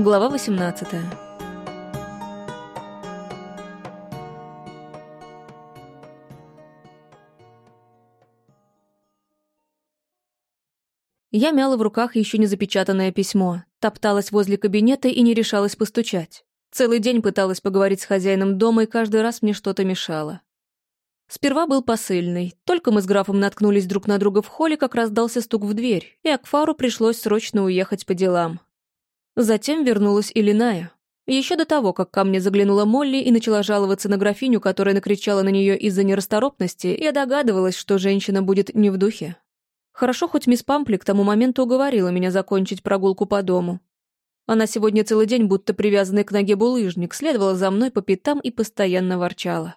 Глава 18 Я мяла в руках еще не запечатанное письмо, топталась возле кабинета и не решалась постучать. Целый день пыталась поговорить с хозяином дома, и каждый раз мне что-то мешало. Сперва был посыльный. Только мы с графом наткнулись друг на друга в холле, как раздался стук в дверь, и Акфару пришлось срочно уехать по делам. Затем вернулась Илиная. Еще до того, как ко мне заглянула Молли и начала жаловаться на графиню, которая накричала на нее из-за нерасторопности, я догадывалась, что женщина будет не в духе. Хорошо, хоть мисс Пампли к тому моменту уговорила меня закончить прогулку по дому. Она сегодня целый день, будто привязанный к ноге булыжник, следовала за мной по пятам и постоянно ворчала.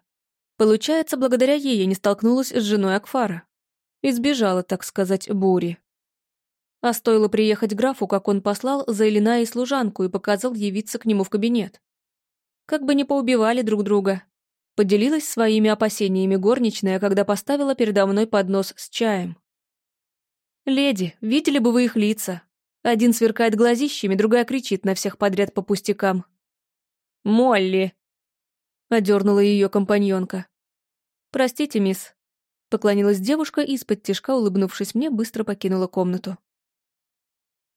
Получается, благодаря ей я не столкнулась с женой Акфара. Избежала, так сказать, бури. А стоило приехать графу, как он послал за Элина и служанку и показал явиться к нему в кабинет. Как бы не поубивали друг друга. Поделилась своими опасениями горничная, когда поставила передо мной поднос с чаем. «Леди, видели бы вы их лица? Один сверкает глазищами, другая кричит на всех подряд по пустякам». «Молли!» — одернула ее компаньонка. «Простите, мисс». Поклонилась девушка и, из-под тишка, улыбнувшись мне, быстро покинула комнату.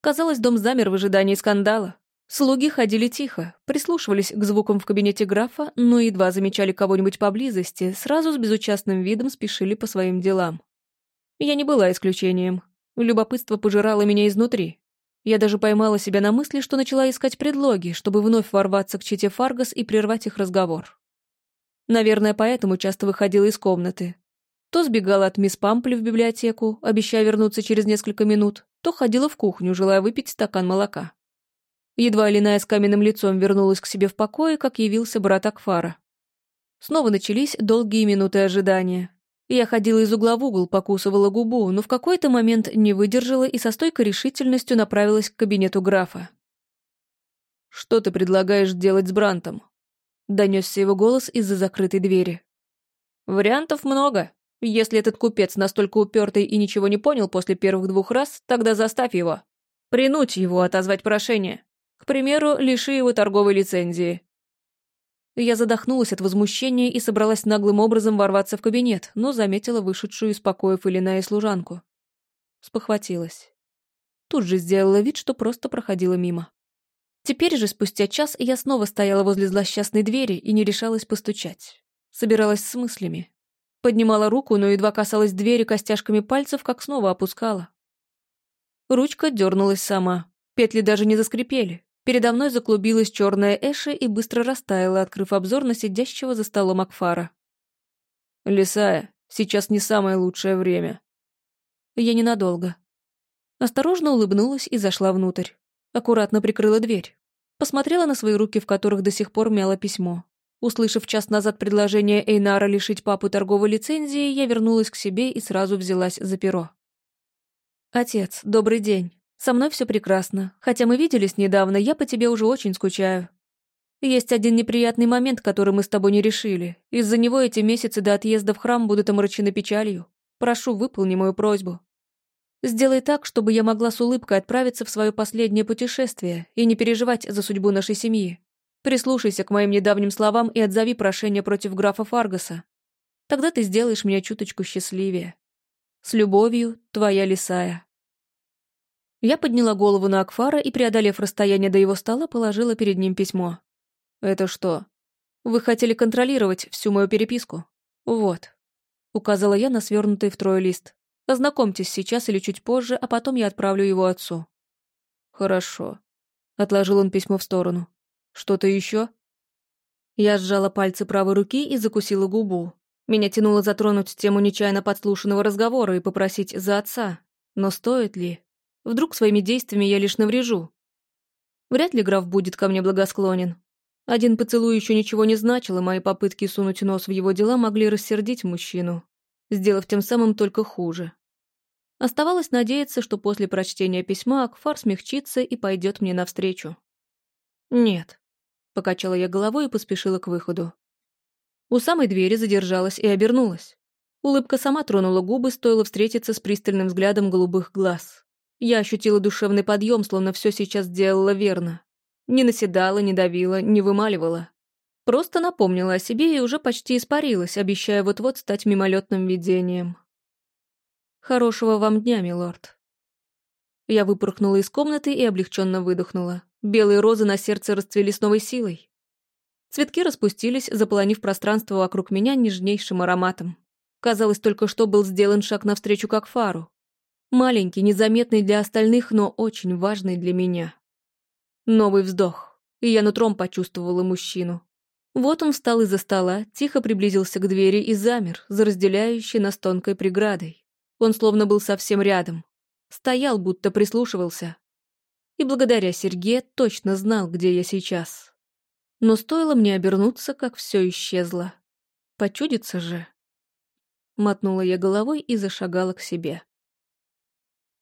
Казалось, дом замер в ожидании скандала. Слуги ходили тихо, прислушивались к звукам в кабинете графа, но едва замечали кого-нибудь поблизости, сразу с безучастным видом спешили по своим делам. Я не была исключением. Любопытство пожирало меня изнутри. Я даже поймала себя на мысли, что начала искать предлоги, чтобы вновь ворваться к чите Фаргас и прервать их разговор. Наверное, поэтому часто выходила из комнаты, то сбегала от мисс Пампли в библиотеку, обещая вернуться через несколько минут, то ходила в кухню, желая выпить стакан молока. Едва Линая с каменным лицом вернулась к себе в покое, как явился брат Акфара. Снова начались долгие минуты ожидания. Я ходила из угла в угол, покусывала губу, но в какой-то момент не выдержала и со стойкой решительностью направилась к кабинету графа. «Что ты предлагаешь делать с Брантом?» — донесся его голос из-за закрытой двери. «Вариантов много», если этот купец настолько упертый и ничего не понял после первых двух раз, тогда заставь его. Принуть его отозвать прошение. К примеру, лиши его торговой лицензии. Я задохнулась от возмущения и собралась наглым образом ворваться в кабинет, но заметила вышедшую из покоев Илина и служанку. Спохватилась. Тут же сделала вид, что просто проходила мимо. Теперь же, спустя час, я снова стояла возле злосчастной двери и не решалась постучать. Собиралась с мыслями, Поднимала руку, но едва касалась двери костяшками пальцев, как снова опускала. Ручка дернулась сама. Петли даже не заскрипели. Передо мной заклубилась черная Эша и быстро растаяла, открыв обзор на сидящего за столом Акфара. «Лисая, сейчас не самое лучшее время». Я ненадолго. Осторожно улыбнулась и зашла внутрь. Аккуратно прикрыла дверь. Посмотрела на свои руки, в которых до сих пор мяло письмо. Услышав час назад предложение Эйнара лишить папу торговой лицензии, я вернулась к себе и сразу взялась за перо. «Отец, добрый день. Со мной все прекрасно. Хотя мы виделись недавно, я по тебе уже очень скучаю. Есть один неприятный момент, который мы с тобой не решили. Из-за него эти месяцы до отъезда в храм будут омрачены печалью. Прошу, выполни мою просьбу. Сделай так, чтобы я могла с улыбкой отправиться в свое последнее путешествие и не переживать за судьбу нашей семьи. Прислушайся к моим недавним словам и отзови прошение против графа Фаргаса. Тогда ты сделаешь меня чуточку счастливее. С любовью, твоя Лисая. Я подняла голову на Акфара и, преодолев расстояние до его стола, положила перед ним письмо. «Это что? Вы хотели контролировать всю мою переписку? Вот». Указала я на свернутый втрое лист. Ознакомьтесь сейчас или чуть позже, а потом я отправлю его отцу. Хорошо. Отложил он письмо в сторону. Что-то еще? Я сжала пальцы правой руки и закусила губу. Меня тянуло затронуть тему нечаянно подслушанного разговора и попросить за отца. Но стоит ли? Вдруг своими действиями я лишь наврежу? Вряд ли граф будет ко мне благосклонен. Один поцелуй еще ничего не значил, и мои попытки сунуть нос в его дела могли рассердить мужчину, сделав тем самым только хуже. Оставалось надеяться, что после прочтения письма Акфар смягчится и пойдет мне навстречу. Нет, Покачала я головой и поспешила к выходу. У самой двери задержалась и обернулась. Улыбка сама тронула губы, стоило встретиться с пристальным взглядом голубых глаз. Я ощутила душевный подъем, словно все сейчас сделала верно. Не наседала, не давила, не вымаливала. Просто напомнила о себе и уже почти испарилась, обещая вот-вот стать мимолетным видением. «Хорошего вам дня, милорд». Я выпорхнула из комнаты и облегченно выдохнула. Белые розы на сердце расцвели с новой силой. Цветки распустились, заполонив пространство вокруг меня нежнейшим ароматом. Казалось, только что был сделан шаг навстречу как фару. Маленький, незаметный для остальных, но очень важный для меня. Новый вздох, и я нутром почувствовала мужчину. Вот он встал из-за стола, тихо приблизился к двери и замер, за разделяющей нас тонкой преградой. Он словно был совсем рядом. Стоял, будто прислушивался. И благодаря Сергею точно знал, где я сейчас. Но стоило мне обернуться, как все исчезло. Почудится же. Мотнула я головой и зашагала к себе.